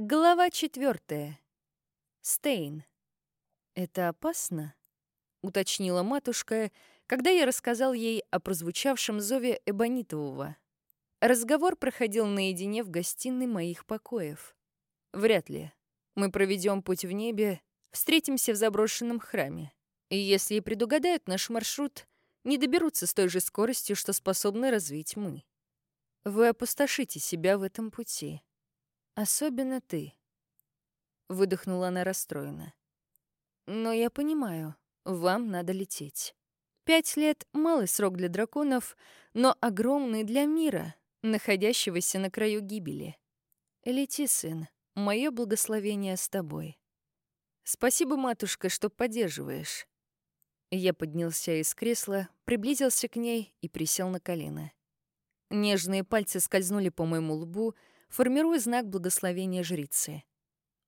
Глава четвертая. Стейн. «Это опасно?» — уточнила матушка, когда я рассказал ей о прозвучавшем зове Эбонитового. Разговор проходил наедине в гостиной моих покоев. Вряд ли. Мы проведем путь в небе, встретимся в заброшенном храме. И если и предугадают наш маршрут, не доберутся с той же скоростью, что способны развить мы. Вы опустошите себя в этом пути. Особенно ты. Выдохнула она расстроенно. Но я понимаю, вам надо лететь. Пять лет — малый срок для драконов, но огромный для мира, находящегося на краю гибели. Лети, сын, мое благословение с тобой. Спасибо, матушка, что поддерживаешь. Я поднялся из кресла, приблизился к ней и присел на колено. Нежные пальцы скользнули по моему лбу, формируя знак благословения жрицы.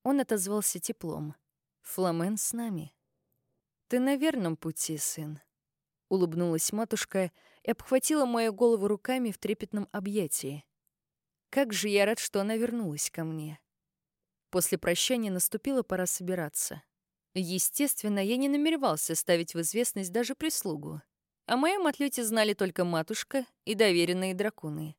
Он отозвался теплом. «Фламен с нами». «Ты на верном пути, сын», — улыбнулась матушка и обхватила мою голову руками в трепетном объятии. Как же я рад, что она вернулась ко мне. После прощания наступила пора собираться. Естественно, я не намеревался ставить в известность даже прислугу. О моем отлете знали только матушка и доверенные драконы.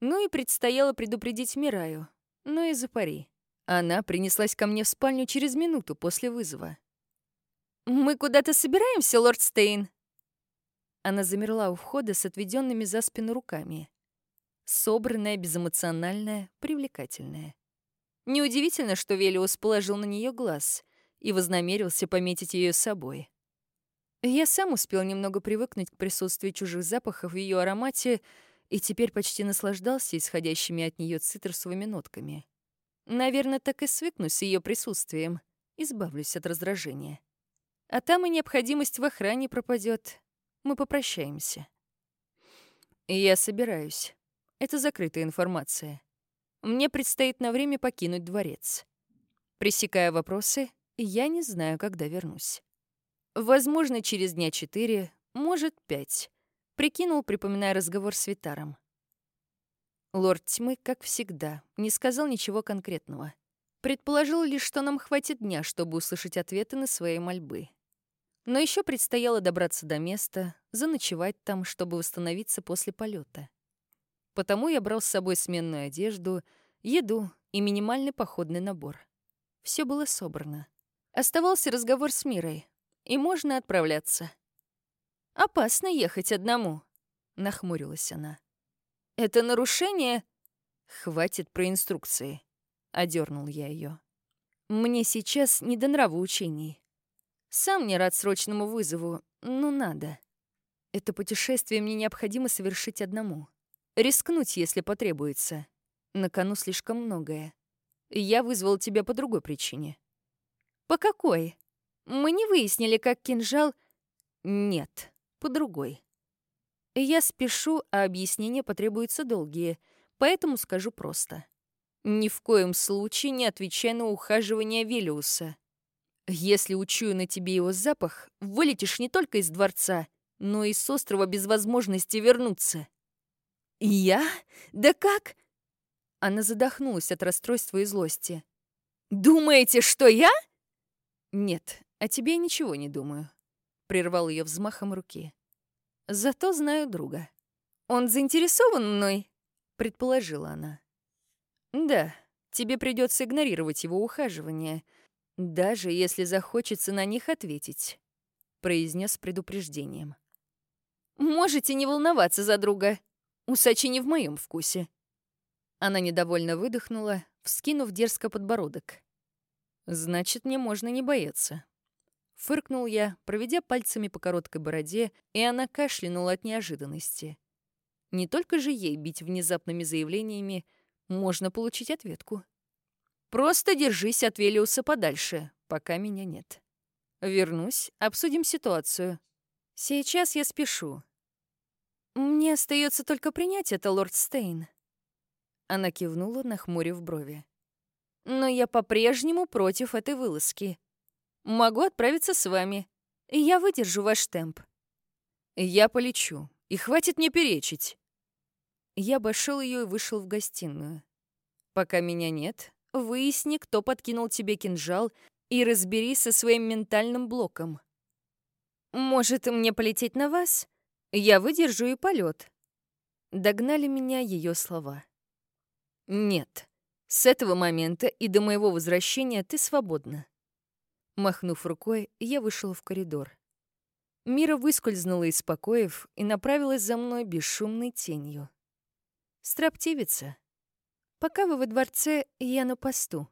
Ну и предстояло предупредить Мираю, но и за пари. Она принеслась ко мне в спальню через минуту после вызова. «Мы куда-то собираемся, лорд Стейн?» Она замерла у входа с отведенными за спину руками. Собранная, безэмоциональная, привлекательная. Неудивительно, что Велиус положил на нее глаз и вознамерился пометить ее собой. Я сам успел немного привыкнуть к присутствию чужих запахов в ее аромате и теперь почти наслаждался исходящими от нее цитрусовыми нотками. Наверное, так и свыкнусь с ее присутствием, избавлюсь от раздражения. А там и необходимость в охране пропадет. Мы попрощаемся. Я собираюсь. Это закрытая информация. Мне предстоит на время покинуть дворец. Пресекая вопросы, я не знаю, когда вернусь. Возможно, через дня четыре, может, пять. Прикинул, припоминая разговор с Витаром. Лорд Тьмы, как всегда, не сказал ничего конкретного. Предположил лишь, что нам хватит дня, чтобы услышать ответы на свои мольбы. Но еще предстояло добраться до места, заночевать там, чтобы восстановиться после полета. Потому я брал с собой сменную одежду, еду и минимальный походный набор. Все было собрано. Оставался разговор с Мирой, и можно отправляться. «Опасно ехать одному», — нахмурилась она. «Это нарушение...» «Хватит про инструкции», — одернул я ее. «Мне сейчас не до нравоучений. Сам не рад срочному вызову, но надо. Это путешествие мне необходимо совершить одному. Рискнуть, если потребуется. На кону слишком многое. Я вызвал тебя по другой причине. «По какой? Мы не выяснили, как кинжал...» «Нет, по другой. Я спешу, а объяснения потребуются долгие, поэтому скажу просто. Ни в коем случае не отвечай на ухаживание Велиуса. Если учую на тебе его запах, вылетишь не только из дворца, но и с острова без возможности вернуться». «Я? Да как?» Она задохнулась от расстройства и злости. «Думаете, что я?» «Нет, о тебе ничего не думаю», — прервал ее взмахом руки. «Зато знаю друга. Он заинтересован мной?» — предположила она. «Да, тебе придется игнорировать его ухаживание, даже если захочется на них ответить», — произнес предупреждением. «Можете не волноваться за друга. Усачи не в моем вкусе». Она недовольно выдохнула, вскинув дерзко подбородок. Значит, мне можно не бояться. Фыркнул я, проведя пальцами по короткой бороде, и она кашлянула от неожиданности. Не только же ей бить внезапными заявлениями, можно получить ответку. Просто держись от Велиуса подальше, пока меня нет. Вернусь, обсудим ситуацию. Сейчас я спешу. Мне остается только принять это, лорд Стейн. Она кивнула, нахмурив брови но я по-прежнему против этой вылазки. Могу отправиться с вами. Я выдержу ваш темп. Я полечу, и хватит мне перечить. Я обошел ее и вышел в гостиную. Пока меня нет, выясни, кто подкинул тебе кинжал, и разберись со своим ментальным блоком. Может, мне полететь на вас? Я выдержу и полет. Догнали меня ее слова. Нет, с этого момента и до моего возвращения ты свободна. Махнув рукой, я вышел в коридор. Мира выскользнула из покоев и направилась за мной бесшумной тенью. Строптивица. Пока вы во дворце, я на посту.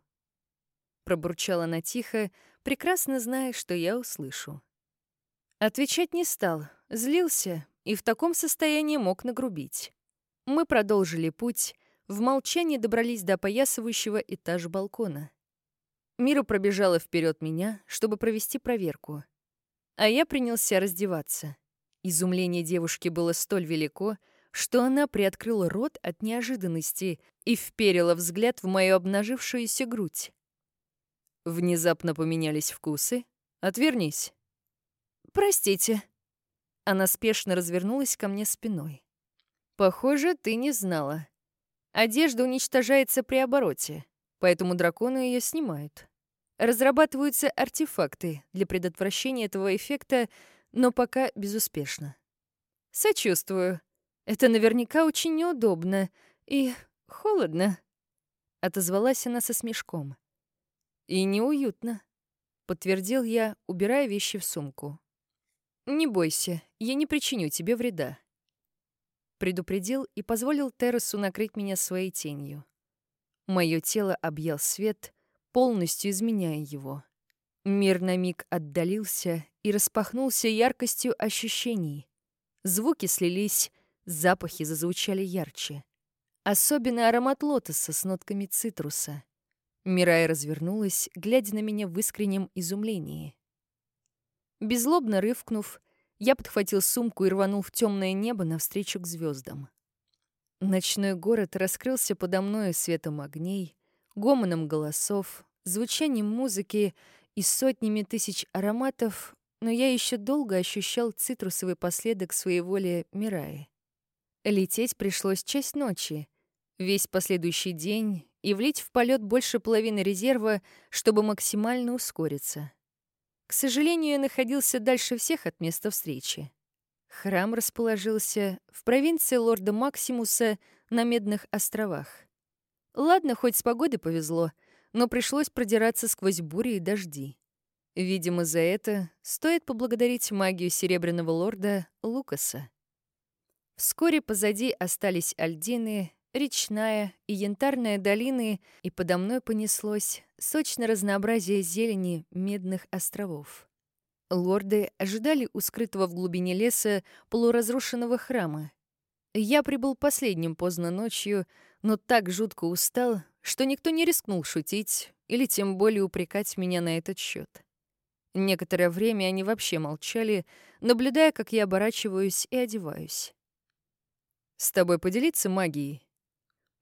Пробурчала она тихо, прекрасно зная, что я услышу. Отвечать не стал, злился и в таком состоянии мог нагрубить. Мы продолжили путь, в молчании добрались до опоясывающего этажа балкона. Мира пробежала вперед меня, чтобы провести проверку. А я принялся раздеваться. Изумление девушки было столь велико, что она приоткрыла рот от неожиданности и вперила взгляд в мою обнажившуюся грудь. Внезапно поменялись вкусы. Отвернись. Простите. Она спешно развернулась ко мне спиной. Похоже, ты не знала. Одежда уничтожается при обороте, поэтому драконы ее снимают. Разрабатываются артефакты для предотвращения этого эффекта, но пока безуспешно. Сочувствую. Это наверняка очень неудобно и холодно. Отозвалась она со смешком. И неуютно, подтвердил я, убирая вещи в сумку. Не бойся, я не причиню тебе вреда. Предупредил и позволил Террасу накрыть меня своей тенью. Мое тело объял свет, полностью изменяя его. Мир на миг отдалился и распахнулся яркостью ощущений. Звуки слились, запахи зазвучали ярче. Особенно аромат лотоса с нотками цитруса. Мирай развернулась, глядя на меня в искреннем изумлении. Безлобно рывкнув, я подхватил сумку и рванул в темное небо навстречу к звездам. Ночной город раскрылся подо мною светом огней, гомоном голосов, звучанием музыки и сотнями тысяч ароматов, но я еще долго ощущал цитрусовый последок своей воли Мираи. Лететь пришлось часть ночи, весь последующий день и влить в полет больше половины резерва, чтобы максимально ускориться. К сожалению, я находился дальше всех от места встречи. Храм расположился в провинции лорда Максимуса на Медных островах. Ладно, хоть с погодой повезло, но пришлось продираться сквозь бури и дожди. Видимо, за это стоит поблагодарить магию Серебряного Лорда Лукаса. Вскоре позади остались Альдины, речная и янтарная долины, и подо мной понеслось сочное разнообразие зелени медных островов. Лорды ожидали у скрытого в глубине леса полуразрушенного храма. Я прибыл последним поздно ночью, но так жутко устал, что никто не рискнул шутить или тем более упрекать меня на этот счет. Некоторое время они вообще молчали, наблюдая, как я оборачиваюсь и одеваюсь. «С тобой поделиться магией?»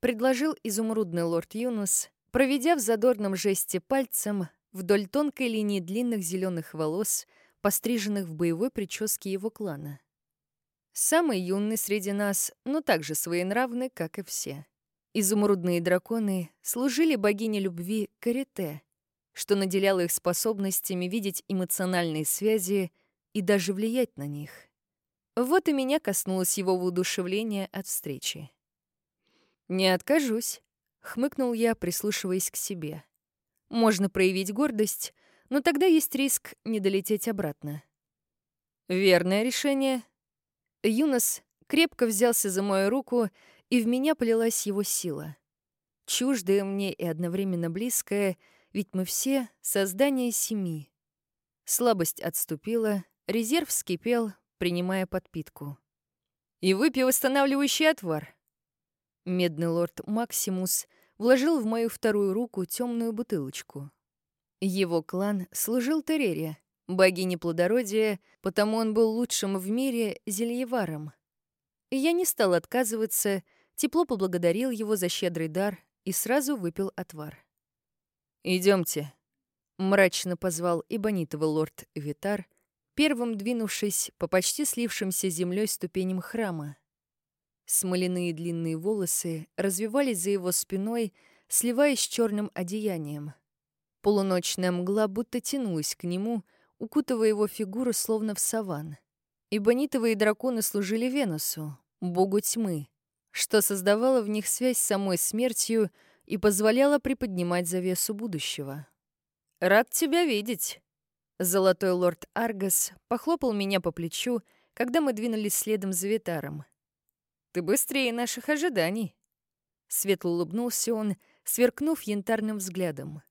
предложил изумрудный лорд Юнус, проведя в задорном жесте пальцем вдоль тонкой линии длинных зеленых волос, постриженных в боевой прическе его клана. Самый юный среди нас, но также своенравный, как и все. Изумрудные драконы служили богине любви Карите, что наделяло их способностями видеть эмоциональные связи и даже влиять на них. Вот и меня коснулось его воодушевления от встречи. «Не откажусь», — хмыкнул я, прислушиваясь к себе. «Можно проявить гордость, но тогда есть риск не долететь обратно». «Верное решение». Юнос крепко взялся за мою руку, и в меня полилась его сила. Чуждая мне и одновременно близкая, ведь мы все — создание семьи. Слабость отступила, резерв вскипел, принимая подпитку. «И выпей восстанавливающий отвар», Медный лорд Максимус вложил в мою вторую руку темную бутылочку. Его клан служил Терере, богине плодородия, потому он был лучшим в мире зельеваром. Я не стал отказываться, тепло поблагодарил его за щедрый дар и сразу выпил отвар. Идемте, мрачно позвал Ибонитовый лорд Витар, первым двинувшись по почти слившимся землей ступеням храма. Смоляные длинные волосы развивались за его спиной, сливаясь с черным одеянием. Полуночная мгла будто тянулась к нему, укутывая его фигуру словно в саван. Ибонитовые драконы служили Венусу, богу тьмы, что создавало в них связь с самой смертью и позволяло приподнимать завесу будущего. «Рад тебя видеть!» Золотой лорд Аргас похлопал меня по плечу, когда мы двинулись следом за Витаром. «Ты быстрее наших ожиданий!» Светло улыбнулся он, сверкнув янтарным взглядом.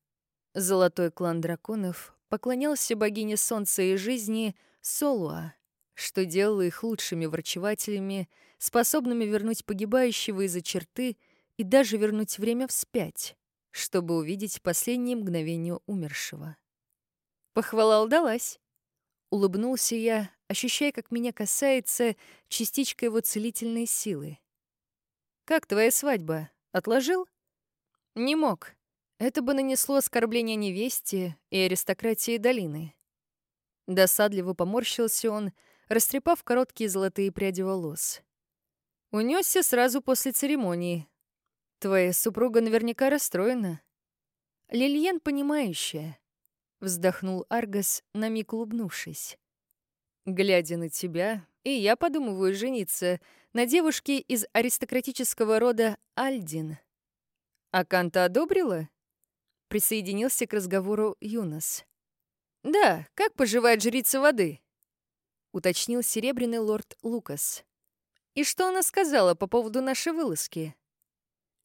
Золотой клан драконов поклонялся богине солнца и жизни Солуа, что делало их лучшими врачевателями, способными вернуть погибающего из-за черты и даже вернуть время вспять, чтобы увидеть последние мгновения умершего. Похвала удалась. Улыбнулся я, ощущая, как меня касается частичка его целительной силы. «Как твоя свадьба? Отложил?» «Не мог. Это бы нанесло оскорбление невесте и аристократии долины». Досадливо поморщился он, растрепав короткие золотые пряди волос. Унесся сразу после церемонии. Твоя супруга наверняка расстроена. Лильен понимающая. Вздохнул Аргас, на миг улыбнувшись. Глядя на тебя, и я подумываю жениться на девушке из аристократического рода Альдин. А Канта одобрила? Присоединился к разговору Юнос. Да, как поживает жрица воды? Уточнил серебряный лорд Лукас. И что она сказала по поводу нашей вылазки?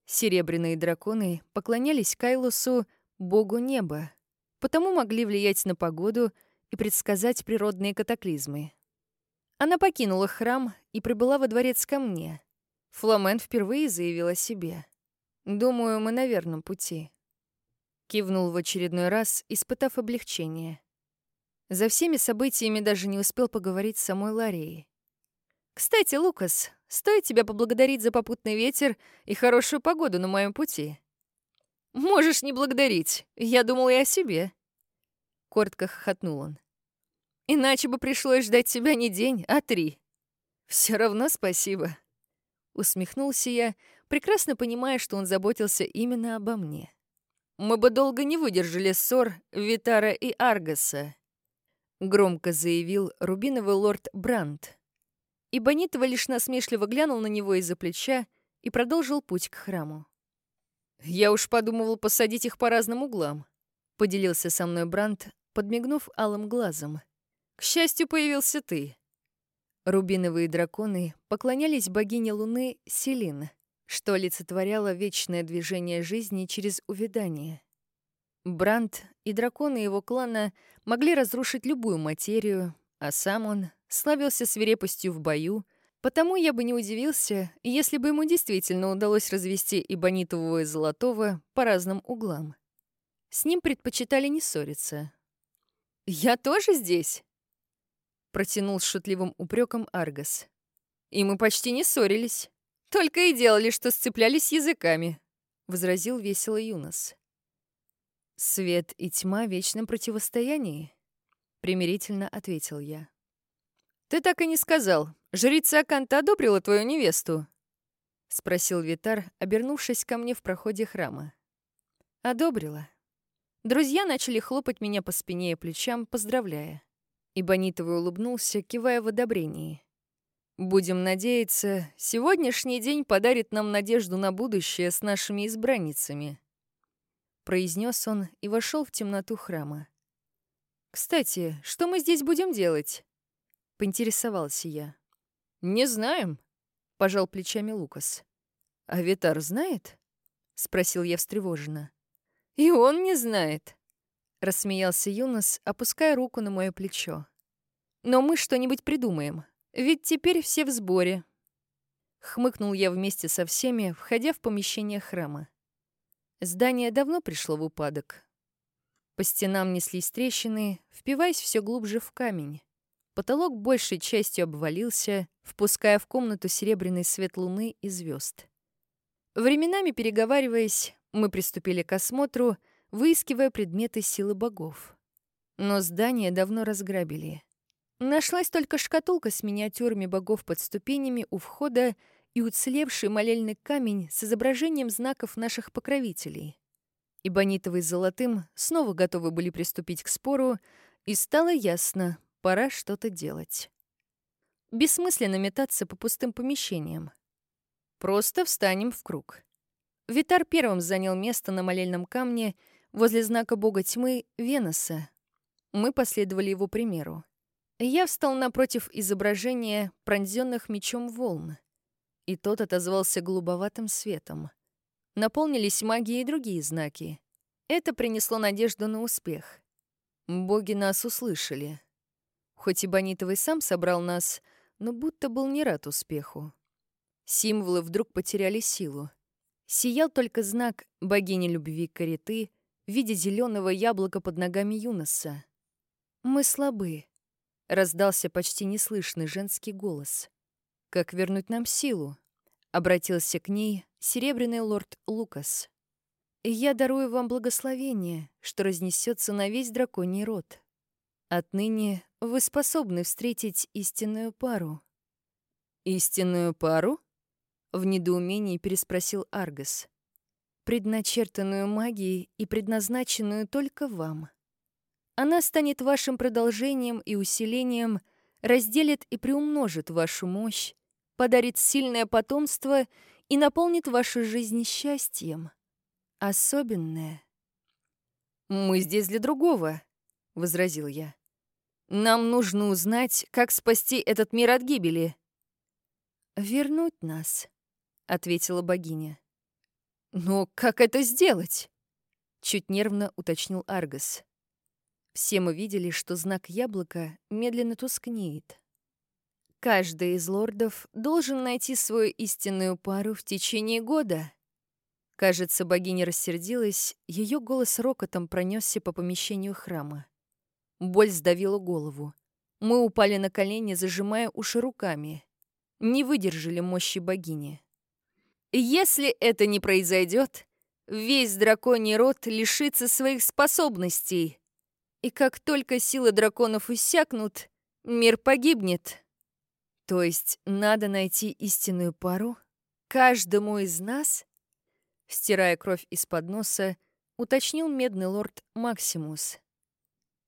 Серебряные драконы поклонялись Кайлусу, богу неба, потому могли влиять на погоду и предсказать природные катаклизмы. Она покинула храм и прибыла во дворец ко мне. Фламен впервые заявил о себе. «Думаю, мы на верном пути». Кивнул в очередной раз, испытав облегчение. За всеми событиями даже не успел поговорить с самой Ларией. «Кстати, Лукас, стоит тебя поблагодарить за попутный ветер и хорошую погоду на моем пути». «Можешь не благодарить. Я думал и о себе». Коротко хохотнул он. «Иначе бы пришлось ждать тебя не день, а три». Все равно спасибо». Усмехнулся я, прекрасно понимая, что он заботился именно обо мне. «Мы бы долго не выдержали ссор Витара и Аргаса», — громко заявил рубиновый лорд Брандт. И Бонитова лишь насмешливо глянул на него из-за плеча и продолжил путь к храму. «Я уж подумывал посадить их по разным углам», — поделился со мной Брандт, подмигнув алым глазом. «К счастью, появился ты». Рубиновые драконы поклонялись богине Луны Селин, что олицетворяло вечное движение жизни через увядание. Бранд и драконы его клана могли разрушить любую материю, а сам он славился свирепостью в бою, потому я бы не удивился, если бы ему действительно удалось развести и Бонитового, и Золотого по разным углам. С ним предпочитали не ссориться. «Я тоже здесь?» Протянул с шутливым упреком Аргас. «И мы почти не ссорились. Только и делали, что сцеплялись языками», — возразил весело Юнос. «Свет и тьма в вечном противостоянии», — примирительно ответил я. «Ты так и не сказал. Жрица Аканта одобрила твою невесту?» — спросил Витар, обернувшись ко мне в проходе храма. «Одобрила». Друзья начали хлопать меня по спине и плечам, поздравляя. И Бонитовый улыбнулся, кивая в одобрении. «Будем надеяться, сегодняшний день подарит нам надежду на будущее с нашими избранницами», произнес он и вошел в темноту храма. «Кстати, что мы здесь будем делать?» — поинтересовался я. «Не знаем», — пожал плечами Лукас. «А Витар знает?» — спросил я встревоженно. «И он не знает», — рассмеялся Юнос, опуская руку на мое плечо. «Но мы что-нибудь придумаем, ведь теперь все в сборе». Хмыкнул я вместе со всеми, входя в помещение храма. Здание давно пришло в упадок. По стенам неслись трещины, впиваясь все глубже в камень. Потолок большей частью обвалился, впуская в комнату серебряный свет луны и звезд. Временами переговариваясь, мы приступили к осмотру, выискивая предметы силы богов. Но здание давно разграбили. Нашлась только шкатулка с миниатюрами богов под ступенями у входа и уцелевший молельный камень с изображением знаков наших покровителей. Ибонитовый с золотым снова готовы были приступить к спору, и стало ясно, пора что-то делать. Бессмысленно метаться по пустым помещениям. Просто встанем в круг. Витар первым занял место на молельном камне возле знака бога тьмы Веноса. Мы последовали его примеру. Я встал напротив изображения пронзенных мечом волн, и тот отозвался голубоватым светом. Наполнились магией и другие знаки. Это принесло надежду на успех. Боги нас услышали. Хоть и Бонитовый сам собрал нас, но будто был не рад успеху. Символы вдруг потеряли силу. Сиял только знак богини любви Кариты в виде зеленого яблока под ногами Юноса. «Мы слабы», — раздался почти неслышный женский голос. «Как вернуть нам силу?» — обратился к ней серебряный лорд Лукас. «Я дарую вам благословение, что разнесется на весь драконий род. Отныне вы способны встретить истинную пару». «Истинную пару?» В недоумении переспросил Аргас. «Предначертанную магией и предназначенную только вам. Она станет вашим продолжением и усилением, разделит и приумножит вашу мощь, подарит сильное потомство и наполнит вашу жизнь счастьем. Особенное». «Мы здесь для другого», — возразил я. «Нам нужно узнать, как спасти этот мир от гибели». «Вернуть нас», — ответила богиня. «Но как это сделать?» — чуть нервно уточнил Аргас. Все мы видели, что знак яблока медленно тускнеет. Каждый из лордов должен найти свою истинную пару в течение года. Кажется, богиня рассердилась, ее голос рокотом пронесся по помещению храма. Боль сдавила голову. Мы упали на колени, зажимая уши руками. Не выдержали мощи богини. Если это не произойдет, весь драконий род лишится своих способностей. И как только силы драконов иссякнут, мир погибнет. То есть надо найти истинную пару каждому из нас? Стирая кровь из-под носа, уточнил медный лорд Максимус.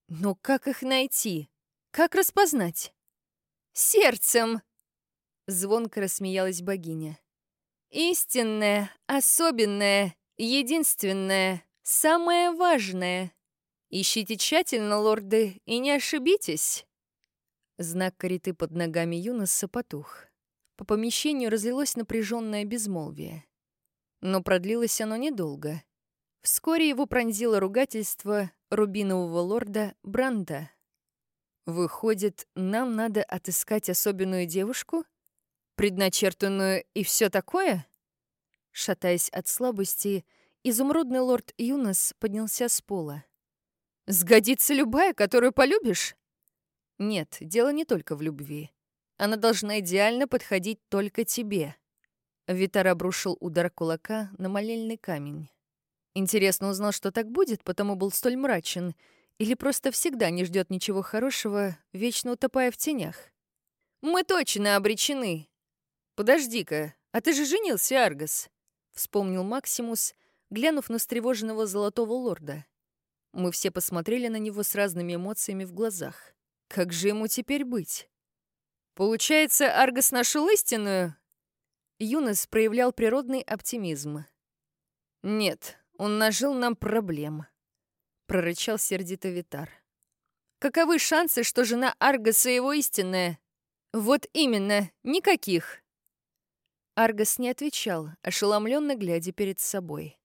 Но как их найти? Как распознать? Сердцем! Звонко рассмеялась богиня. Истинное, особенное, единственное, самое важное. Ищите тщательно, лорды, и не ошибитесь. Знак кареты под ногами Юноса потух. По помещению разлилось напряженное безмолвие. Но продлилось оно недолго. Вскоре его пронзило ругательство рубинового лорда Бранда. «Выходит, нам надо отыскать особенную девушку?» предначертанную и все такое?» Шатаясь от слабости, изумрудный лорд Юнос поднялся с пола. «Сгодится любая, которую полюбишь?» «Нет, дело не только в любви. Она должна идеально подходить только тебе». Витар обрушил удар кулака на молельный камень. Интересно, узнал, что так будет, потому был столь мрачен, или просто всегда не ждет ничего хорошего, вечно утопая в тенях? «Мы точно обречены!» «Подожди-ка, а ты же женился, Аргас?» — вспомнил Максимус, глянув на встревоженного золотого лорда. Мы все посмотрели на него с разными эмоциями в глазах. Как же ему теперь быть? «Получается, Аргас нашел истинную?» Юнос проявлял природный оптимизм. «Нет, он нажил нам проблем», — прорычал сердито Витар. «Каковы шансы, что жена Аргаса его истинная?» «Вот именно, никаких!» Аргос не отвечал, ошеломленно глядя перед собой.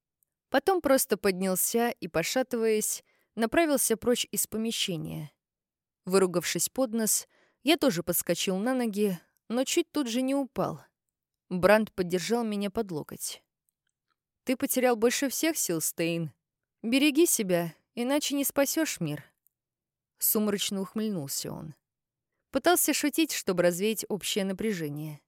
Потом просто поднялся и, пошатываясь, направился прочь из помещения. Выругавшись под нос, я тоже подскочил на ноги, но чуть тут же не упал. Бранд поддержал меня под локоть. «Ты потерял больше всех сил, Стейн. Береги себя, иначе не спасешь мир». Сумрачно ухмыльнулся он. Пытался шутить, чтобы развеять общее напряжение.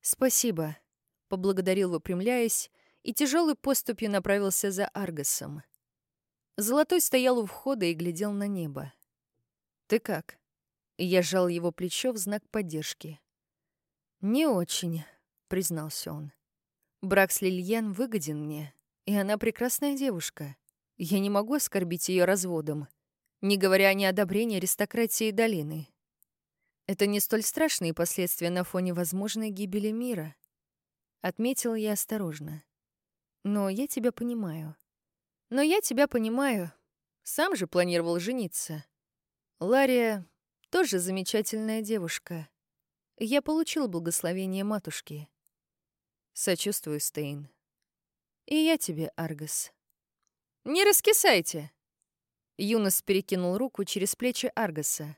«Спасибо», — поблагодарил, выпрямляясь, и тяжелой поступью направился за Аргосом. Золотой стоял у входа и глядел на небо. «Ты как?» Я сжал его плечо в знак поддержки. «Не очень», — признался он. «Брак с Лильен выгоден мне, и она прекрасная девушка. Я не могу оскорбить ее разводом, не говоря о неодобрении аристократии долины. Это не столь страшные последствия на фоне возможной гибели мира. Отметил я осторожно. Но я тебя понимаю. Но я тебя понимаю. Сам же планировал жениться. Лария тоже замечательная девушка. Я получил благословение матушки. Сочувствую, Стейн. И я тебе, Аргас. Не раскисайте! Юнос перекинул руку через плечи Аргаса.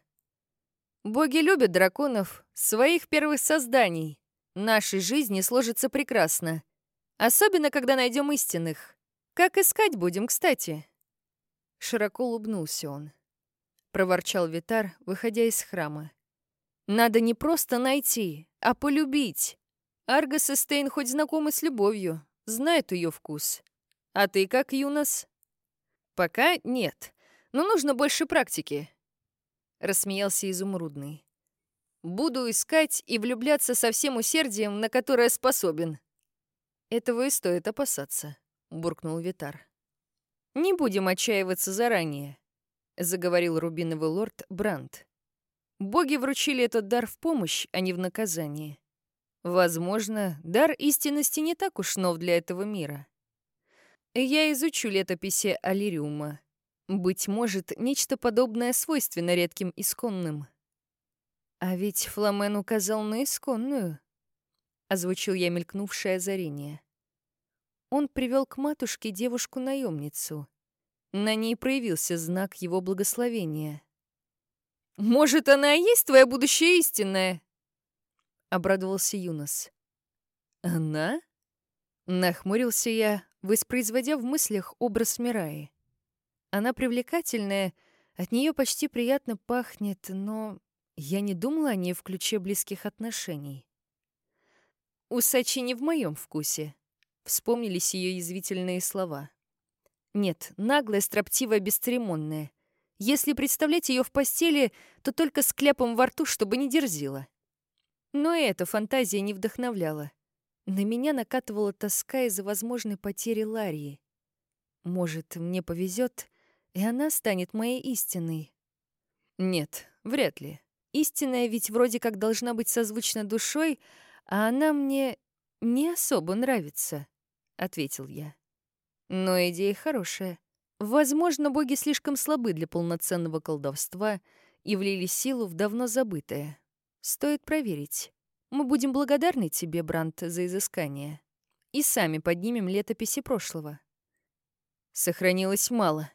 Боги любят драконов, своих первых созданий. Нашей жизни сложится прекрасно. Особенно, когда найдем истинных. Как искать будем, кстати?» Широко улыбнулся он. Проворчал Витар, выходя из храма. «Надо не просто найти, а полюбить. Аргас и Стейн хоть знакомы с любовью, знают ее вкус. А ты как, Юнос?» «Пока нет, но нужно больше практики. — рассмеялся Изумрудный. «Буду искать и влюбляться со всем усердием, на которое способен». «Этого и стоит опасаться», — буркнул Витар. «Не будем отчаиваться заранее», — заговорил рубиновый лорд Брандт. «Боги вручили этот дар в помощь, а не в наказание. Возможно, дар истинности не так уж нов для этого мира. Я изучу летописи Алириума, быть может, нечто подобное свойственно редким исконным. А ведь Фламен указал на исконную. Озвучил я мелькнувшее озарение. Он привел к матушке девушку-наемницу. На ней проявился знак его благословения. «Может, она и есть твоя будущая истинная?» — обрадовался Юнос. «Она?» — нахмурился я, воспроизводя в мыслях образ Мираи. Она привлекательная, от нее почти приятно пахнет, но я не думала о ней в ключе близких отношений. «Усачи не в моем вкусе», — вспомнились ее язвительные слова. «Нет, наглая, строптивая, бесцеремонная. Если представлять ее в постели, то только с кляпом во рту, чтобы не дерзила». Но и эта фантазия не вдохновляла. На меня накатывала тоска из-за возможной потери Ларии. Может, мне повезет, и она станет моей истиной. Нет, вряд ли. Истинная ведь вроде как должна быть созвучна душой, а она мне не особо нравится, — ответил я. Но идея хорошая. Возможно, боги слишком слабы для полноценного колдовства и влили силу в давно забытое. Стоит проверить. Мы будем благодарны тебе, Брант, за изыскание. И сами поднимем летописи прошлого. Сохранилось мало,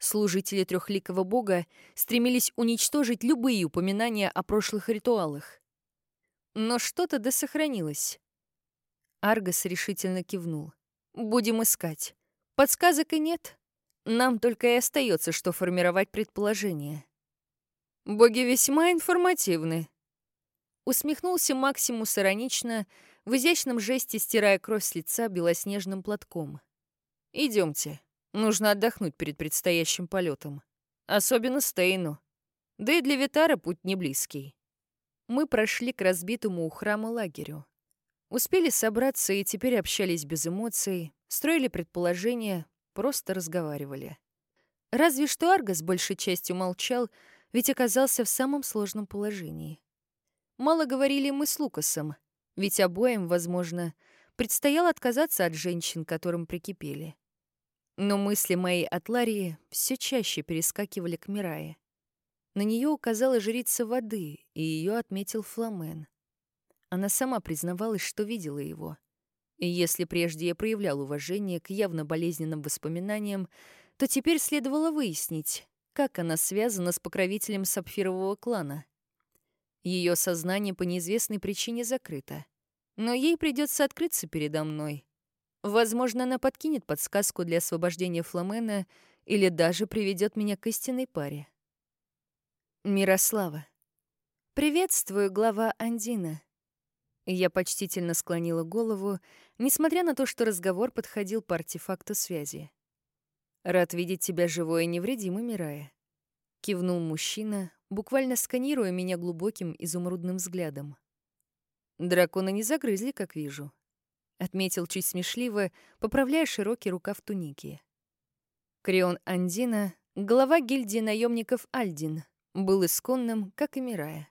Служители трехликого бога стремились уничтожить любые упоминания о прошлых ритуалах. Но что-то да сохранилось. Аргос решительно кивнул. «Будем искать. Подсказок и нет. Нам только и остается, что формировать предположения». «Боги весьма информативны», — усмехнулся Максимус иронично, в изящном жесте стирая кровь с лица белоснежным платком. Идемте. Нужно отдохнуть перед предстоящим полетом. Особенно Стейну. Да и для Витара путь не близкий. Мы прошли к разбитому у храма лагерю. Успели собраться и теперь общались без эмоций, строили предположения, просто разговаривали. Разве что Аргас большей частью молчал, ведь оказался в самом сложном положении. Мало говорили мы с Лукасом, ведь обоим, возможно, предстояло отказаться от женщин, которым прикипели. Но мысли моей от Ларии все чаще перескакивали к Мирае. На нее указала жрица воды, и ее отметил Фламен. Она сама признавалась, что видела его. И если прежде я проявлял уважение к явно болезненным воспоминаниям, то теперь следовало выяснить, как она связана с покровителем сапфирового клана. Ее сознание по неизвестной причине закрыто. Но ей придется открыться передо мной, Возможно, она подкинет подсказку для освобождения Фламена или даже приведет меня к истинной паре. Мирослава. «Приветствую, глава Андина». Я почтительно склонила голову, несмотря на то, что разговор подходил по артефакту связи. «Рад видеть тебя живой и невредимой, Мирая», — кивнул мужчина, буквально сканируя меня глубоким изумрудным взглядом. Драконы не загрызли, как вижу. Отметил чуть смешливо, поправляя широкий рукав туники. Крион Андина, глава гильдии наемников Альдин, был исконным, как и Мирая.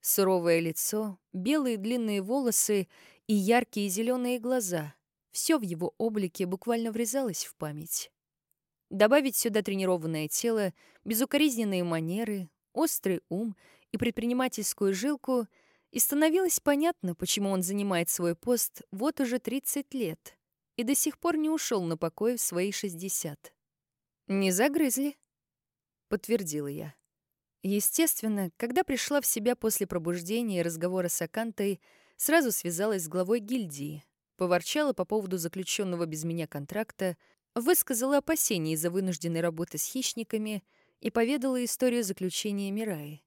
Суровое лицо, белые длинные волосы и яркие зеленые глаза — все в его облике буквально врезалось в память. Добавить сюда тренированное тело, безукоризненные манеры, острый ум и предпринимательскую жилку — и становилось понятно, почему он занимает свой пост вот уже 30 лет и до сих пор не ушел на покой в свои 60. «Не загрызли», — подтвердила я. Естественно, когда пришла в себя после пробуждения и разговора с Акантой, сразу связалась с главой гильдии, поворчала по поводу заключенного без меня контракта, высказала опасения из-за вынужденной работы с хищниками и поведала историю заключения Мираи.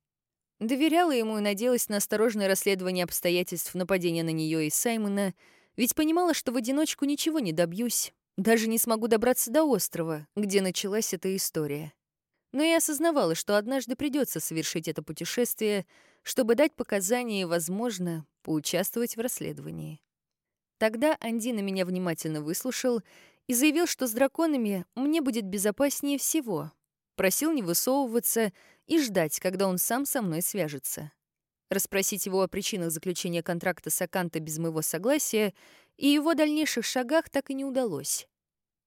Доверяла ему и надеялась на осторожное расследование обстоятельств нападения на нее и Саймона, ведь понимала, что в одиночку ничего не добьюсь, даже не смогу добраться до острова, где началась эта история. Но я осознавала, что однажды придется совершить это путешествие, чтобы дать показания и, возможно, поучаствовать в расследовании. Тогда Андина меня внимательно выслушал и заявил, что с драконами мне будет безопаснее всего. Просил не высовываться и ждать, когда он сам со мной свяжется. Расспросить его о причинах заключения контракта с Аканто без моего согласия и его дальнейших шагах так и не удалось.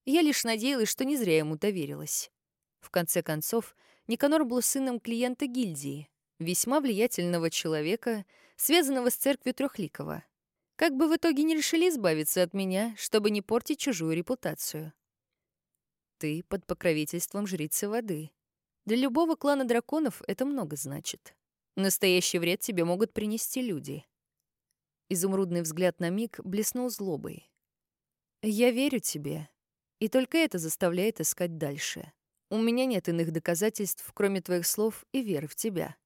Я лишь надеялась, что не зря ему доверилась. В конце концов, Никанор был сыном клиента гильдии, весьма влиятельного человека, связанного с церковью Трехликова. Как бы в итоге не решили избавиться от меня, чтобы не портить чужую репутацию. Ты под покровительством жрицы воды. Для любого клана драконов это много значит. Настоящий вред тебе могут принести люди. Изумрудный взгляд на миг блеснул злобой. «Я верю тебе, и только это заставляет искать дальше. У меня нет иных доказательств, кроме твоих слов и веры в тебя».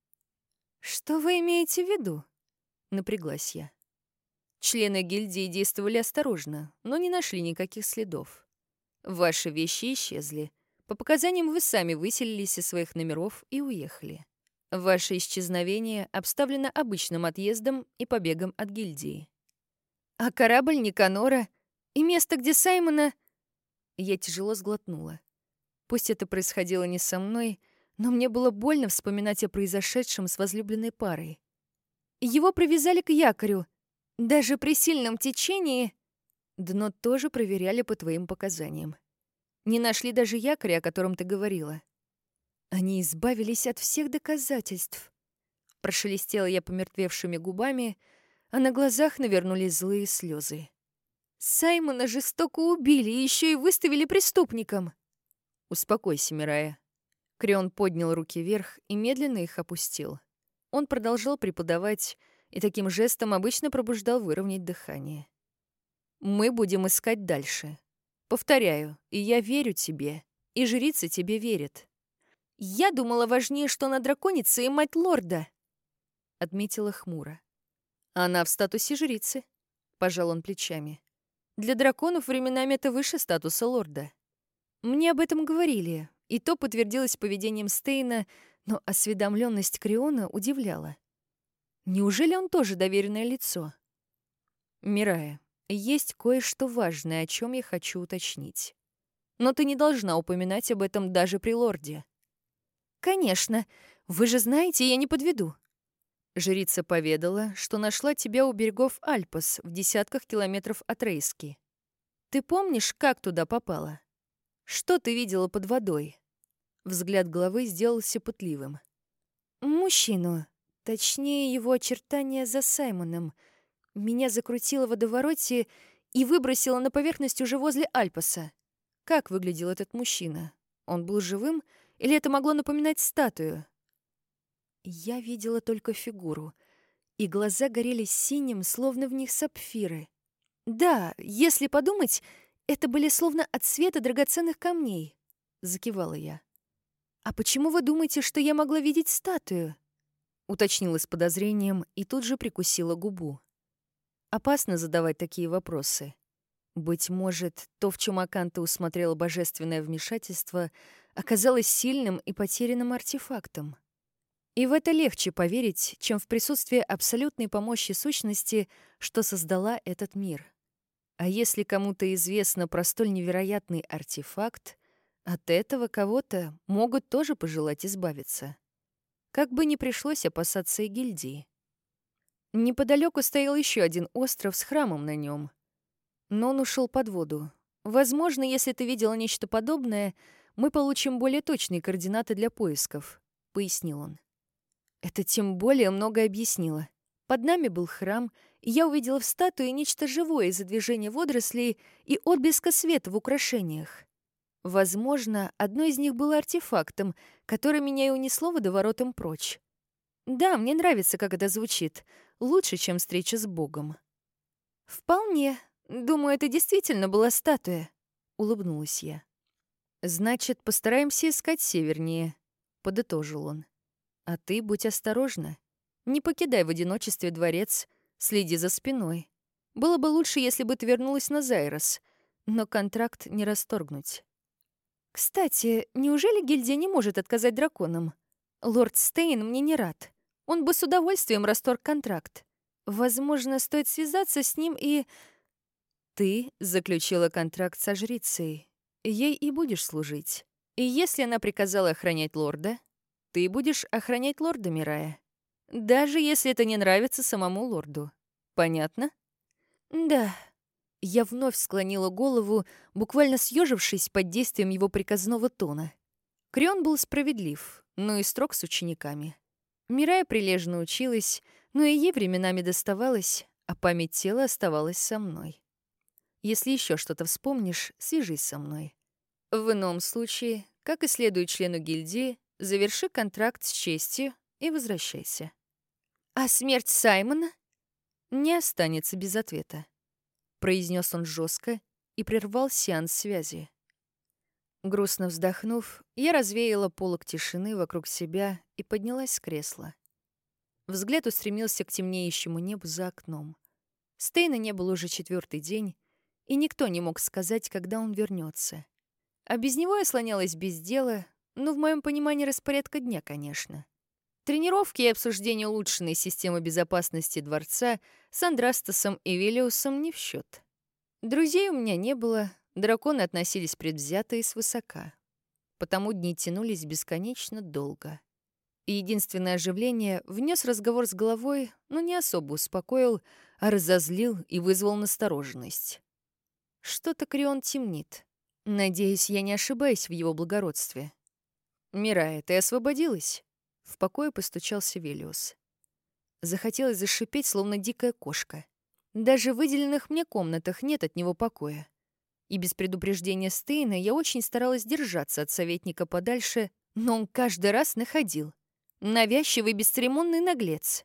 «Что вы имеете в виду?» — напряглась я. Члены гильдии действовали осторожно, но не нашли никаких следов. Ваши вещи исчезли, по показаниям, вы сами выселились из своих номеров и уехали. Ваше исчезновение обставлено обычным отъездом и побегом от гильдии. А корабль Никанора и место, где Саймона... Я тяжело сглотнула. Пусть это происходило не со мной, но мне было больно вспоминать о произошедшем с возлюбленной парой. Его привязали к якорю. Даже при сильном течении... Дно тоже проверяли по твоим показаниям. Не нашли даже якоря, о котором ты говорила. Они избавились от всех доказательств. Прошелестела я помертвевшими губами, а на глазах навернулись злые слезы. Саймона жестоко убили и еще и выставили преступником. Успокойся, Мирая. Крион поднял руки вверх и медленно их опустил. Он продолжал преподавать и таким жестом обычно пробуждал выровнять дыхание. Мы будем искать дальше. Повторяю, и я верю тебе, и жрица тебе верит. Я думала важнее, что она драконица и мать лорда, — отметила хмуро. Она в статусе жрицы, — пожал он плечами. Для драконов временами это выше статуса лорда. Мне об этом говорили, и то подтвердилось поведением Стейна, но осведомленность Криона удивляла. Неужели он тоже доверенное лицо? Мирая, есть кое-что важное, о чем я хочу уточнить. Но ты не должна упоминать об этом даже при лорде. Конечно. Вы же знаете, я не подведу. Жрица поведала, что нашла тебя у берегов Альпас в десятках километров от Рейски. Ты помнишь, как туда попала? Что ты видела под водой? Взгляд головы сделался пытливым. Мужчину. Точнее, его очертания за Саймоном — меня закрутило в водовороте и выбросило на поверхность уже возле Альпаса. Как выглядел этот мужчина? Он был живым или это могло напоминать статую? Я видела только фигуру, и глаза горели синим, словно в них сапфиры. Да, если подумать, это были словно от света драгоценных камней, закивала я. А почему вы думаете, что я могла видеть статую? Уточнила с подозрением и тут же прикусила губу. Опасно задавать такие вопросы. Быть может, то, в чем Аканта усмотрела божественное вмешательство, оказалось сильным и потерянным артефактом. И в это легче поверить, чем в присутствие абсолютной помощи сущности, что создала этот мир. А если кому-то известно про столь невероятный артефакт, от этого кого-то могут тоже пожелать избавиться. Как бы ни пришлось опасаться и гильдии. Неподалеку стоял еще один остров с храмом на нем, но он ушел под воду. Возможно, если ты видела нечто подобное, мы получим более точные координаты для поисков, пояснил он. Это тем более много объяснило. Под нами был храм, и я увидела в статуе нечто живое из-за движения водорослей и отблеска света в украшениях. Возможно, одно из них было артефактом, который меня и унесло водоворотом прочь. Да, мне нравится, как это звучит. Лучше, чем встреча с Богом. Вполне. Думаю, это действительно была статуя. Улыбнулась я. Значит, постараемся искать севернее, подытожил он. А ты будь осторожна. Не покидай в одиночестве дворец, следи за спиной. Было бы лучше, если бы ты вернулась на Зайрос, но контракт не расторгнуть. Кстати, неужели гильдия не может отказать драконам? Лорд Стейн мне не рад. Он бы с удовольствием расторг контракт. Возможно, стоит связаться с ним и... Ты заключила контракт со жрицей. Ей и будешь служить. И если она приказала охранять лорда, ты будешь охранять лорда Мирая. Даже если это не нравится самому лорду. Понятно? Да, я вновь склонила голову, буквально съежившись под действием его приказного тона. Крион был справедлив, но и строг с учениками. Мирая прилежно училась, но и ей временами доставалось, а память тела оставалась со мной. Если еще что-то вспомнишь, свяжись со мной. В ином случае, как и следует члену гильдии, заверши контракт с честью и возвращайся. А смерть Саймона не останется без ответа произнес он жестко и прервал сеанс связи. Грустно вздохнув, я развеяла полок тишины вокруг себя и поднялась с кресла. Взгляд устремился к темнеющему небу за окном. Стейна не был уже четвертый день, и никто не мог сказать, когда он вернется. А без него я слонялась без дела, ну, в моем понимании, распорядка дня, конечно. Тренировки и обсуждение улучшенной системы безопасности дворца с Андрастасом и Виллиусом не в счет. Друзей у меня не было, драконы относились предвзято и свысока. Потому дни тянулись бесконечно долго. И единственное оживление внес разговор с головой, но не особо успокоил, а разозлил и вызвал настороженность. Что-то Крион темнит. Надеюсь, я не ошибаюсь в его благородстве. «Мирая, ты освободилась?» В покое постучался Велиус. Захотелось зашипеть, словно дикая кошка. Даже в выделенных мне комнатах нет от него покоя. И без предупреждения Стейна я очень старалась держаться от советника подальше, но он каждый раз находил. Навязчивый бесцеремонный наглец.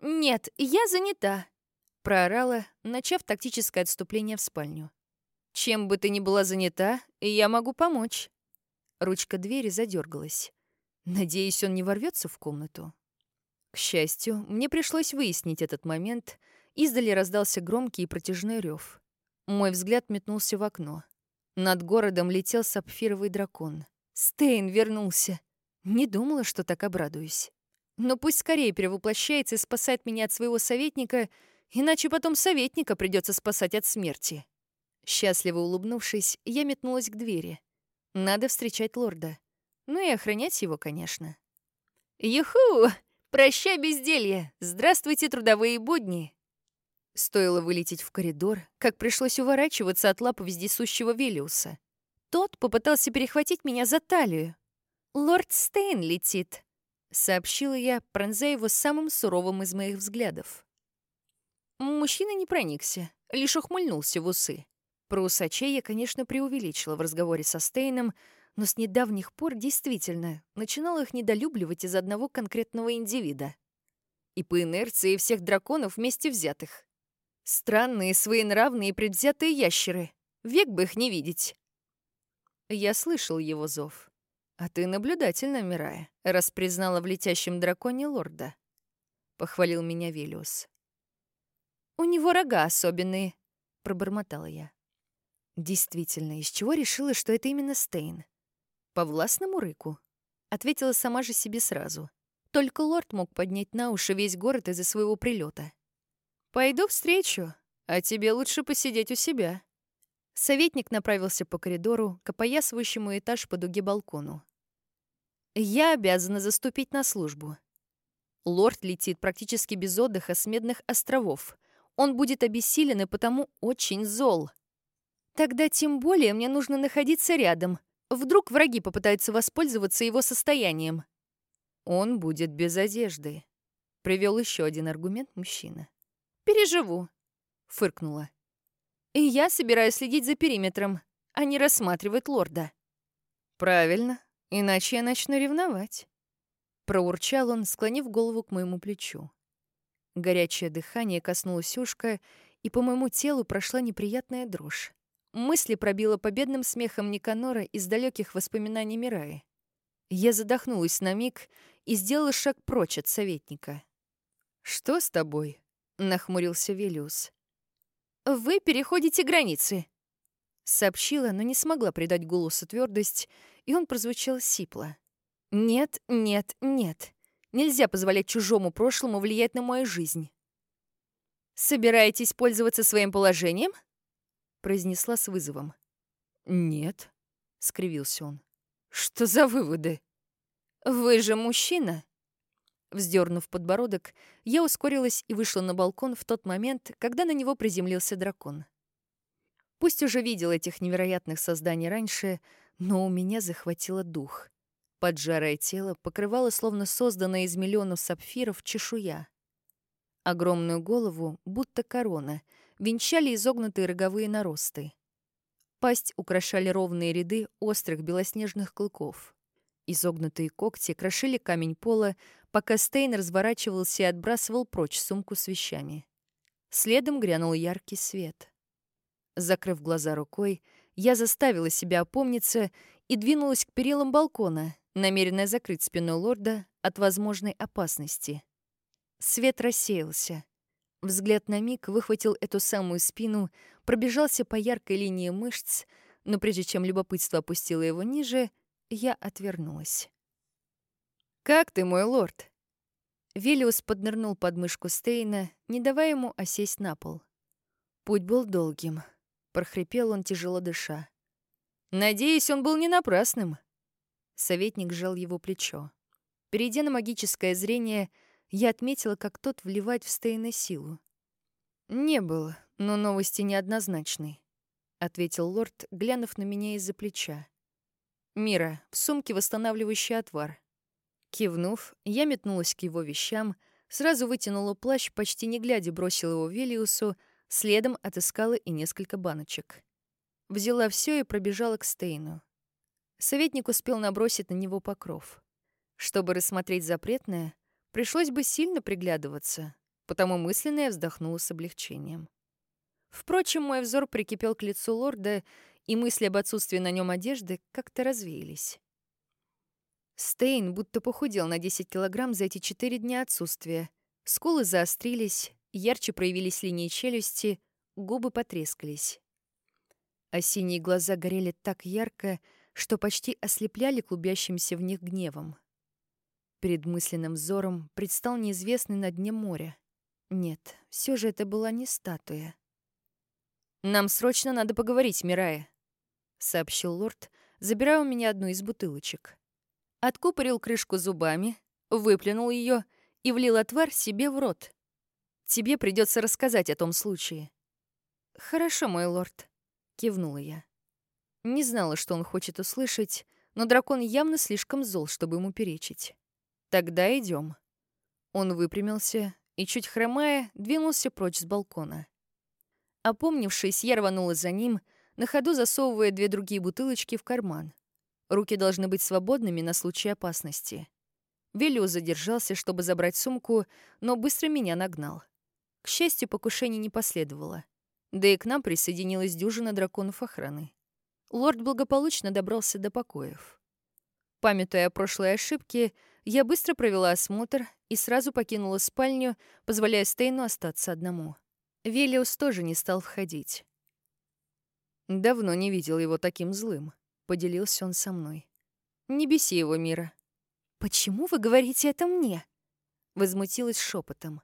«Нет, я занята», — проорала, начав тактическое отступление в спальню. «Чем бы ты ни была занята, я могу помочь». Ручка двери задергалась. Надеюсь, он не ворвется в комнату. К счастью, мне пришлось выяснить этот момент. Издали раздался громкий и протяжной рев. Мой взгляд метнулся в окно. Над городом летел сапфировый дракон. Стейн вернулся. Не думала, что так обрадуюсь. Но пусть скорее перевоплощается и спасает меня от своего советника, иначе потом советника придется спасать от смерти. Счастливо улыбнувшись, я метнулась к двери. Надо встречать лорда. Ну и охранять его, конечно. «Юху! Прощай, безделье! Здравствуйте, трудовые будни!» Стоило вылететь в коридор, как пришлось уворачиваться от лап вездесущего Велиуса. Тот попытался перехватить меня за талию. «Лорд Стейн летит», — сообщила я, пронзая его самым суровым из моих взглядов. Мужчина не проникся, лишь ухмыльнулся в усы. Про усачей я, конечно, преувеличила в разговоре со Стейном, но с недавних пор действительно начинала их недолюбливать из одного конкретного индивида. И по инерции всех драконов вместе взятых. Странные, своенравные предвзятые ящеры. Век бы их не видеть. Я слышал его зов. А ты наблюдательна, Мирая, раз признала в летящем драконе лорда. Похвалил меня Велиус. У него рога особенные, пробормотала я. Действительно, из чего решила, что это именно Стейн? По властному рыку? Ответила сама же себе сразу. Только лорд мог поднять на уши весь город из-за своего прилета. «Пойду встречу, а тебе лучше посидеть у себя». Советник направился по коридору к опоясывающему этаж по дуге балкону. «Я обязана заступить на службу. Лорд летит практически без отдыха с Медных островов. Он будет обессилен и потому очень зол. Тогда тем более мне нужно находиться рядом. Вдруг враги попытаются воспользоваться его состоянием. Он будет без одежды. Привел еще один аргумент мужчина. Переживу, фыркнула. И я собираюсь следить за периметром, а не рассматривать лорда. Правильно, иначе я начну ревновать. Проурчал он, склонив голову к моему плечу. Горячее дыхание коснулось ушка, и по моему телу прошла неприятная дрожь. Мысли пробила победным смехом Никанора из далеких воспоминаний Мираи. Я задохнулась на миг и сделала шаг прочь от советника. «Что с тобой?» — нахмурился Велиус. «Вы переходите границы», — сообщила, но не смогла придать голосу твердость, и он прозвучал сипло. Нет, нет, нет. Нельзя позволять чужому прошлому влиять на мою жизнь. «Собираетесь пользоваться своим положением?» Произнесла с вызовом. «Нет», — скривился он. «Что за выводы?» «Вы же мужчина!» Вздернув подбородок, я ускорилась и вышла на балкон в тот момент, когда на него приземлился дракон. Пусть уже видел этих невероятных созданий раньше, но у меня захватило дух. Поджарое тело покрывало словно созданное из миллионов сапфиров чешуя. Огромную голову, будто корона, венчали изогнутые роговые наросты. Пасть украшали ровные ряды острых белоснежных клыков. Изогнутые когти крошили камень пола, пока Стейн разворачивался и отбрасывал прочь сумку с вещами. Следом грянул яркий свет. Закрыв глаза рукой, я заставила себя опомниться и двинулась к перилам балкона, намеренная закрыть спину лорда от возможной опасности. Свет рассеялся. Взгляд на миг выхватил эту самую спину, пробежался по яркой линии мышц, но прежде чем любопытство опустило его ниже, я отвернулась. «Как ты, мой лорд?» Велиус поднырнул под мышку Стейна, не давая ему осесть на пол. Путь был долгим. Прохрипел он, тяжело дыша. «Надеюсь, он был не напрасным». Советник сжал его плечо. Перейдя на магическое зрение, я отметила, как тот вливает в Стейна силу. «Не было, но новости неоднозначны», — ответил лорд, глянув на меня из-за плеча. «Мира, в сумке восстанавливающий отвар». Кивнув, я метнулась к его вещам, сразу вытянула плащ, почти не глядя бросила его Велиусу, следом отыскала и несколько баночек. Взяла все и пробежала к Стейну. Советник успел набросить на него покров. Чтобы рассмотреть запретное, пришлось бы сильно приглядываться, потому мысленно я вздохнула с облегчением. Впрочем, мой взор прикипел к лицу лорда, и мысли об отсутствии на нем одежды как-то развеялись. Стейн будто похудел на 10 килограмм за эти четыре дня отсутствия. Скулы заострились, ярче проявились линии челюсти, губы потрескались. А синие глаза горели так ярко, что почти ослепляли клубящимся в них гневом. Перед мысленным взором предстал неизвестный на дне моря. Нет, все же это была не статуя. «Нам срочно надо поговорить, Мирая», — сообщил лорд, забирая у меня одну из бутылочек. Откупорил крышку зубами, выплюнул ее и влил отвар себе в рот. «Тебе придется рассказать о том случае». «Хорошо, мой лорд», — кивнула я. Не знала, что он хочет услышать, но дракон явно слишком зол, чтобы ему перечить. «Тогда идем. Он выпрямился и, чуть хромая, двинулся прочь с балкона. Опомнившись, я рванула за ним, на ходу засовывая две другие бутылочки в карман. Руки должны быть свободными на случай опасности. Велио задержался, чтобы забрать сумку, но быстро меня нагнал. К счастью, покушений не последовало. Да и к нам присоединилась дюжина драконов охраны лорд благополучно добрался до покоев. Памятуя о прошлой ошибке, я быстро провела осмотр и сразу покинула спальню, позволяя Стейну остаться одному. Велиус тоже не стал входить. «Давно не видел его таким злым», — поделился он со мной. «Не беси его, Мира». «Почему вы говорите это мне?» — возмутилась шепотом.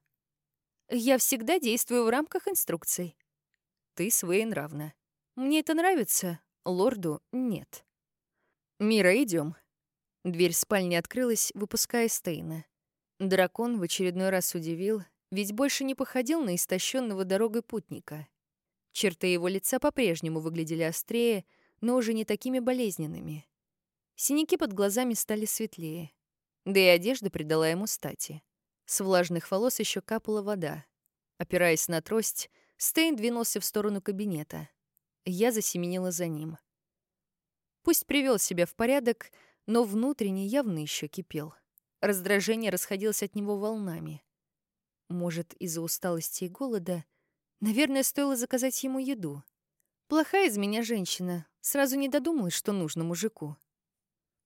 «Я всегда действую в рамках инструкций». «Ты своенравна. Мне это нравится, лорду нет». «Мира, идем. Дверь спальни открылась, выпуская Стейна. Дракон в очередной раз удивил, ведь больше не походил на истощенного дорогой путника. Черты его лица по-прежнему выглядели острее, но уже не такими болезненными. Синяки под глазами стали светлее. Да и одежда придала ему стати. С влажных волос еще капала вода. Опираясь на трость, Стейн двинулся в сторону кабинета. Я засеменила за ним. Пусть привел себя в порядок, но внутренне явно еще кипел. Раздражение расходилось от него волнами. Может, из-за усталости и голода, наверное, стоило заказать ему еду. Плохая из меня женщина, сразу не додумалась, что нужно мужику.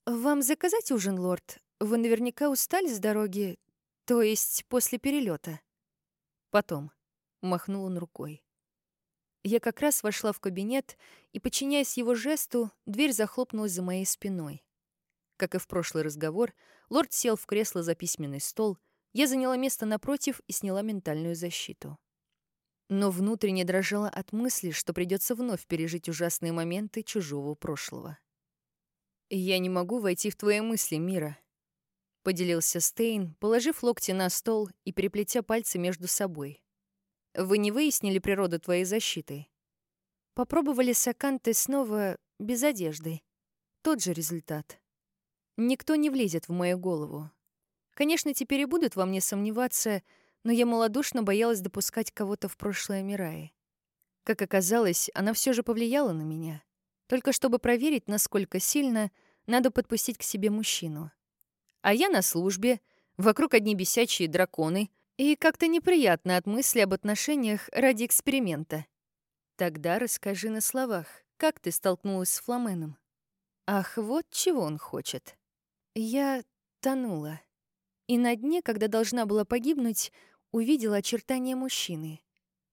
«Вам заказать ужин, лорд? Вы наверняка устали с дороги, то есть после перелета. «Потом», — махнул он рукой. Я как раз вошла в кабинет, и, подчиняясь его жесту, дверь захлопнулась за моей спиной. Как и в прошлый разговор, лорд сел в кресло за письменный стол, я заняла место напротив и сняла ментальную защиту. Но внутренне дрожала от мысли, что придется вновь пережить ужасные моменты чужого прошлого. «Я не могу войти в твои мысли, Мира», — поделился Стейн, положив локти на стол и переплетя пальцы между собой. «Вы не выяснили природу твоей защиты?» Попробовали саканты снова без одежды. Тот же результат. Никто не влезет в мою голову. Конечно, теперь и будут во мне сомневаться, но я малодушно боялась допускать кого-то в прошлое Мираи. Как оказалось, она все же повлияла на меня. Только чтобы проверить, насколько сильно, надо подпустить к себе мужчину. А я на службе, вокруг одни бесячие драконы, и как-то неприятно от мысли об отношениях ради эксперимента. Тогда расскажи на словах, как ты столкнулась с Фламеном. Ах, вот чего он хочет. Я тонула. И на дне, когда должна была погибнуть, увидела очертания мужчины.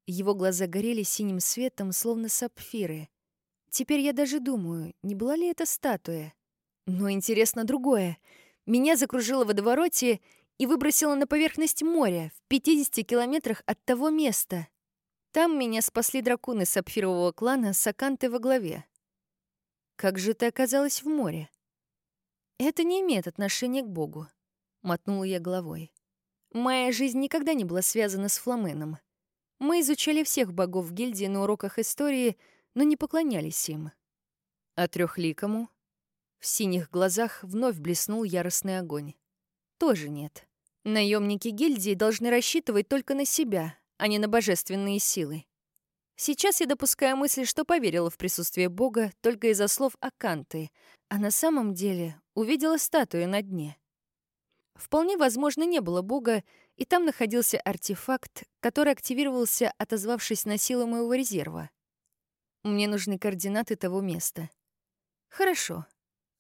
Его глаза горели синим светом, словно сапфиры. Теперь я даже думаю, не была ли это статуя? Но интересно другое. Меня закружило в водовороте и выбросило на поверхность моря в 50 километрах от того места. Там меня спасли драконы сапфирового клана с Акантой во главе. Как же ты оказалась в море? «Это не имеет отношения к Богу», — мотнула я головой. «Моя жизнь никогда не была связана с Фламеном. Мы изучали всех богов в гильдии на уроках истории, но не поклонялись им». «А трехликому?» В синих глазах вновь блеснул яростный огонь. «Тоже нет. Наемники гильдии должны рассчитывать только на себя, а не на божественные силы. Сейчас я допускаю мысль, что поверила в присутствие Бога только из-за слов Аканты, а на самом деле увидела статую на дне. Вполне возможно, не было Бога, и там находился артефакт, который активировался, отозвавшись на силу моего резерва. Мне нужны координаты того места. Хорошо.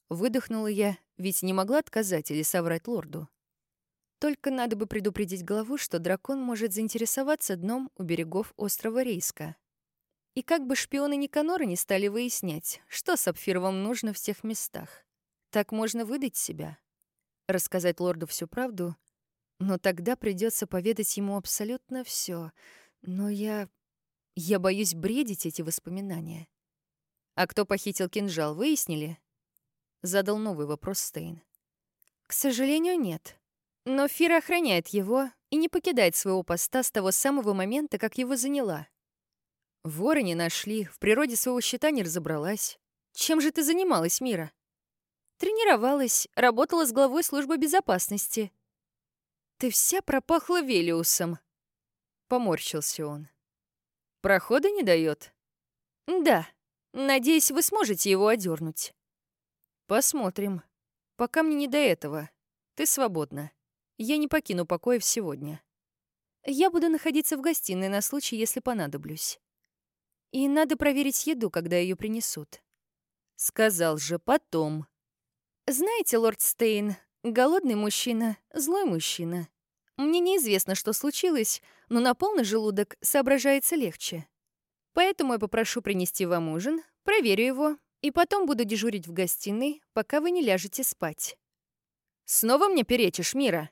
Выдохнула я, ведь не могла отказать или соврать лорду. Только надо бы предупредить главу, что дракон может заинтересоваться дном у берегов острова Рейска. И как бы шпионы Никанора не стали выяснять, что Сапфировым нужно в тех местах. Так можно выдать себя. Рассказать лорду всю правду, но тогда придется поведать ему абсолютно все. Но я... я боюсь бредить эти воспоминания. «А кто похитил кинжал, выяснили?» Задал новый вопрос Стейн. «К сожалению, нет. Но Фира охраняет его и не покидает своего поста с того самого момента, как его заняла. Воры не нашли, в природе своего щита не разобралась. Чем же ты занималась, Мира? Тренировалась, работала с главой службы безопасности. Ты вся пропахла Велиусом. Поморщился он. Прохода не дает. Да. Надеюсь, вы сможете его одернуть. Посмотрим. Пока мне не до этого. Ты свободна. Я не покину покоев сегодня. Я буду находиться в гостиной на случай, если понадоблюсь. И надо проверить еду, когда ее принесут. Сказал же потом. Знаете, лорд Стейн, голодный мужчина, злой мужчина. Мне неизвестно, что случилось, но на полный желудок соображается легче. Поэтому я попрошу принести вам ужин, проверю его, и потом буду дежурить в гостиной, пока вы не ляжете спать. Снова мне перечишь, Мира?»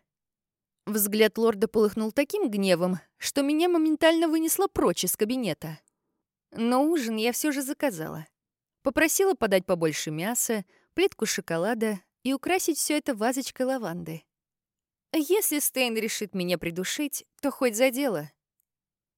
Взгляд лорда полыхнул таким гневом, что меня моментально вынесло прочь из кабинета. Но ужин я все же заказала. Попросила подать побольше мяса, плитку шоколада и украсить все это вазочкой лаванды. Если Стейн решит меня придушить, то хоть за дело.